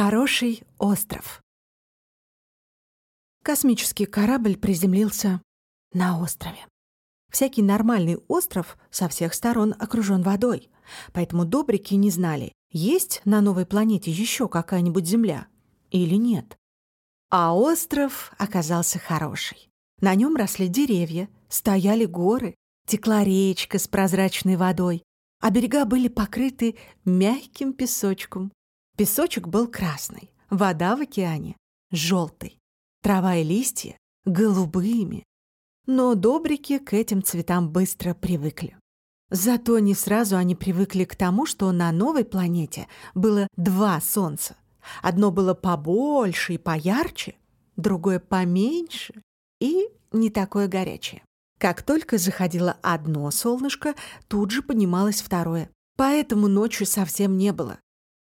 Хороший остров. Космический корабль приземлился на острове. Всякий нормальный остров со всех сторон окружен водой, поэтому добрики не знали, есть на новой планете еще какая-нибудь Земля или нет. А остров оказался хороший. На нем росли деревья, стояли горы, текла речка с прозрачной водой, а берега были покрыты мягким песочком. Песочек был красный, вода в океане — желтый, трава и листья — голубыми. Но добрики к этим цветам быстро привыкли. Зато не сразу они привыкли к тому, что на новой планете было два солнца. Одно было побольше и поярче, другое поменьше и не такое горячее. Как только заходило одно солнышко, тут же поднималось второе. Поэтому ночью совсем не было.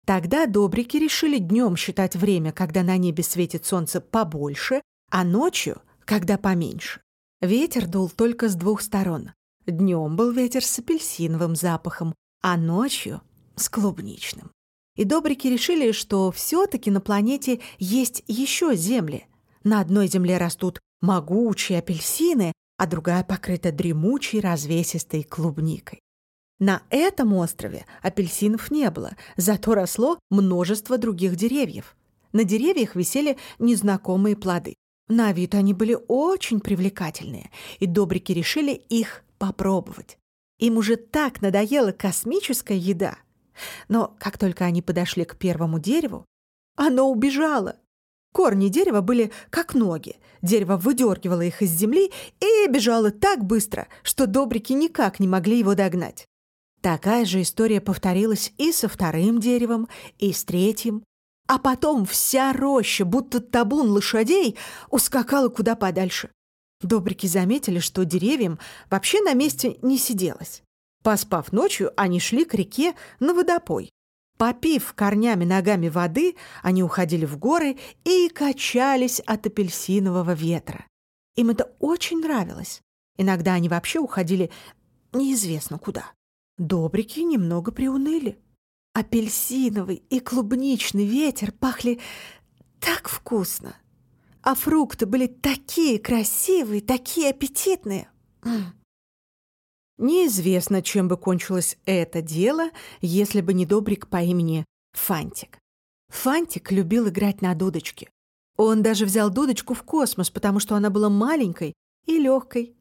Тогда добрики решили днем считать время, когда на небе светит солнце побольше, а ночью, когда поменьше. Ветер дул только с двух сторон. Днем был ветер с апельсиновым запахом, а ночью — с клубничным. И добрики решили, что все-таки на планете есть еще земли. На одной земле растут могучие апельсины, а другая покрыта дремучей развесистой клубникой. На этом острове апельсинов не было, зато росло множество других деревьев. На деревьях висели незнакомые плоды. На вид они были очень привлекательные, и добрики решили их попробовать. Им уже так надоела космическая еда. Но как только они подошли к первому дереву, оно убежало. Корни дерева были как ноги. Дерево выдергивало их из земли и бежало так быстро, что добрики никак не могли его догнать. Такая же история повторилась и со вторым деревом, и с третьим. А потом вся роща, будто табун лошадей, ускакала куда подальше. Добрики заметили, что деревьям вообще на месте не сиделось. Поспав ночью, они шли к реке на водопой. Попив корнями-ногами воды, они уходили в горы и качались от апельсинового ветра. Им это очень нравилось. Иногда они вообще уходили неизвестно куда. Добрики немного приуныли. Апельсиновый и клубничный ветер пахли так вкусно. А фрукты были такие красивые, такие аппетитные. Неизвестно, чем бы кончилось это дело, если бы не добрик по имени Фантик. Фантик любил играть на дудочке. Он даже взял дудочку в космос, потому что она была маленькой и легкой.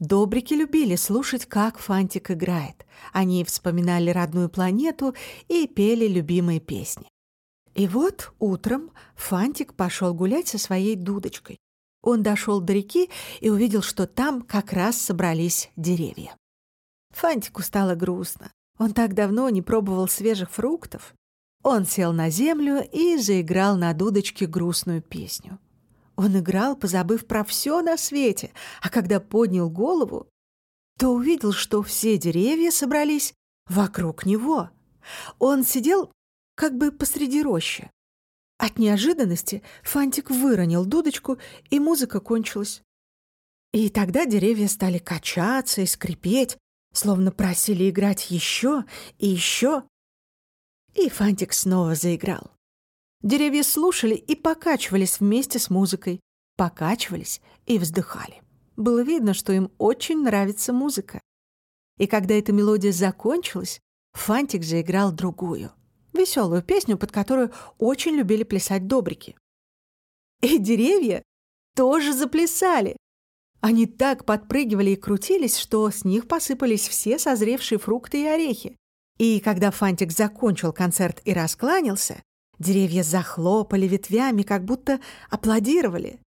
Добрики любили слушать, как Фантик играет. Они вспоминали родную планету и пели любимые песни. И вот утром Фантик пошел гулять со своей дудочкой. Он дошел до реки и увидел, что там как раз собрались деревья. Фантику стало грустно. Он так давно не пробовал свежих фруктов. Он сел на землю и заиграл на дудочке грустную песню. Он играл, позабыв про все на свете, а когда поднял голову, то увидел, что все деревья собрались вокруг него. Он сидел как бы посреди рощи. От неожиданности Фантик выронил дудочку, и музыка кончилась. И тогда деревья стали качаться и скрипеть, словно просили играть еще и еще. И Фантик снова заиграл. Деревья слушали и покачивались вместе с музыкой, покачивались и вздыхали. Было видно, что им очень нравится музыка. И когда эта мелодия закончилась, Фантик заиграл другую, веселую песню, под которую очень любили плясать добрики. И деревья тоже заплясали, они так подпрыгивали и крутились, что с них посыпались все созревшие фрукты и орехи. И когда Фантик закончил концерт и раскланялся, деревья захлопали ветвями, как будто аплодировали.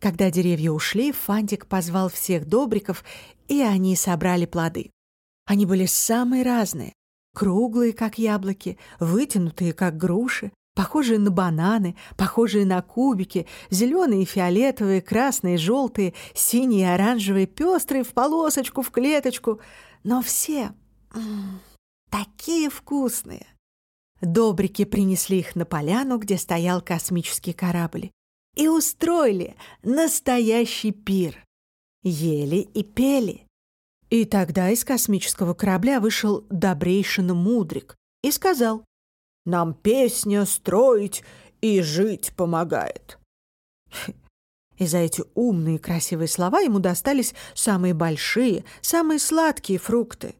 Когда деревья ушли, Фантик позвал всех добриков, и они собрали плоды. Они были самые разные. Круглые, как яблоки, вытянутые, как груши, похожие на бананы, похожие на кубики, зеленые, фиолетовые, красные, желтые, синие, оранжевые, пестрые, в полосочку, в клеточку. Но все такие вкусные. Добрики принесли их на поляну, где стоял космический корабль, и устроили настоящий пир. Ели и пели. И тогда из космического корабля вышел добрейший мудрик и сказал, Нам песня строить и жить помогает». И за эти умные красивые слова ему достались самые большие, самые сладкие фрукты.